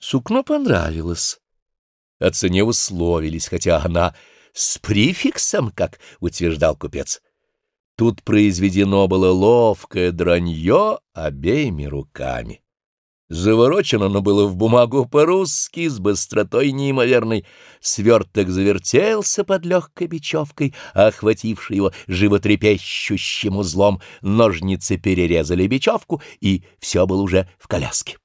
Сукно понравилось. О цене условились, хотя она с префиксом, как утверждал купец. Тут произведено было ловкое дранье обеими руками. Заворочено оно было в бумагу по-русски с быстротой неимоверной. Сверток завертелся под легкой бечевкой, охватившей его животрепещущим узлом. Ножницы перерезали бечевку, и все было уже в коляске.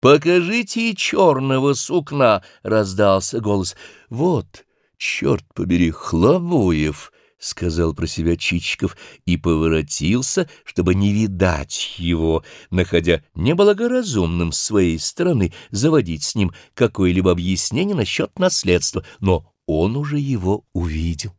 «Покажите черного сукна!» — раздался голос. «Вот, черт побери, Хлобуев!» — сказал про себя Чичиков и поворотился, чтобы не видать его, находя неблагоразумным с своей стороны заводить с ним какое-либо объяснение насчет наследства, но он уже его увидел.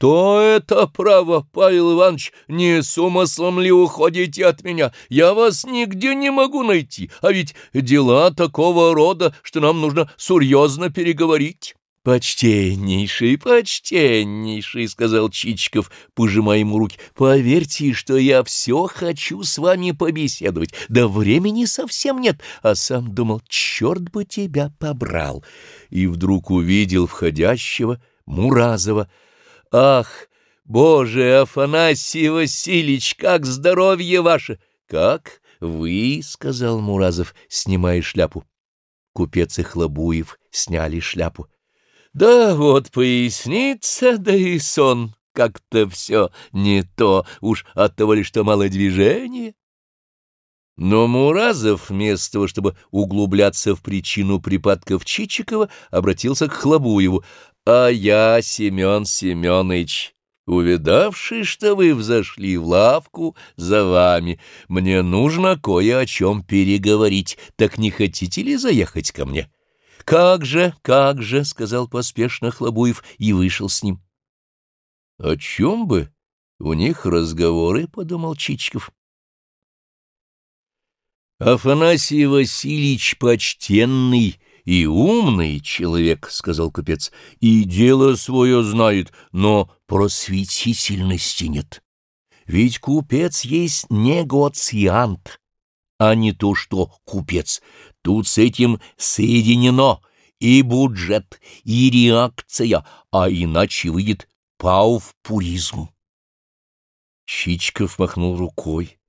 «Что это право, Павел Иванович? Не с умыслом ли уходите от меня? Я вас нигде не могу найти, а ведь дела такого рода, что нам нужно серьезно переговорить». «Почтеннейший, почтеннейший», — сказал Чичиков, пожимая ему руки, — «поверьте, что я все хочу с вами побеседовать, да времени совсем нет, а сам думал, черт бы тебя побрал». И вдруг увидел входящего Муразова. «Ах, Боже, Афанасий Васильевич, как здоровье ваше!» «Как вы?» — сказал Муразов, снимая шляпу. Купец и Хлобуев сняли шляпу. Да вот поясница, да и сон, как-то все не то, уж от того ли, что мало движения. Но Муразов, вместо того, чтобы углубляться в причину припадков Чичикова, обратился к Хлобуеву. «А я, Семен Семенович, увидавший, что вы взошли в лавку за вами, мне нужно кое о чем переговорить, так не хотите ли заехать ко мне?» «Как же, как же!» — сказал поспешно Хлобуев и вышел с ним. «О чем бы? У них разговоры», — подумал Чичиков. «Афанасий Васильевич почтенный и умный человек», — сказал купец, — «и дело свое знает, но просветительности нет. Ведь купец есть негоциант, а не то, что купец. Тут с этим соединено и бюджет, и реакция, а иначе выйдет пауфпуризм. Чичков махнул рукой.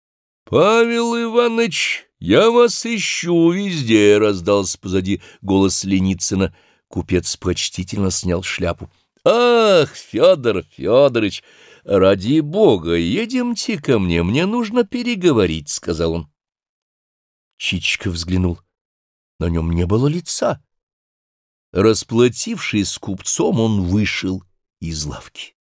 — Павел Иванович, я вас ищу везде, — раздался позади голос Леницына. Купец почтительно снял шляпу. — Ах, Федор Федорович, ради бога, едемте ко мне, мне нужно переговорить, — сказал он. Чичиков взглянул. На нем не было лица. Расплатившись с купцом, он вышел из лавки.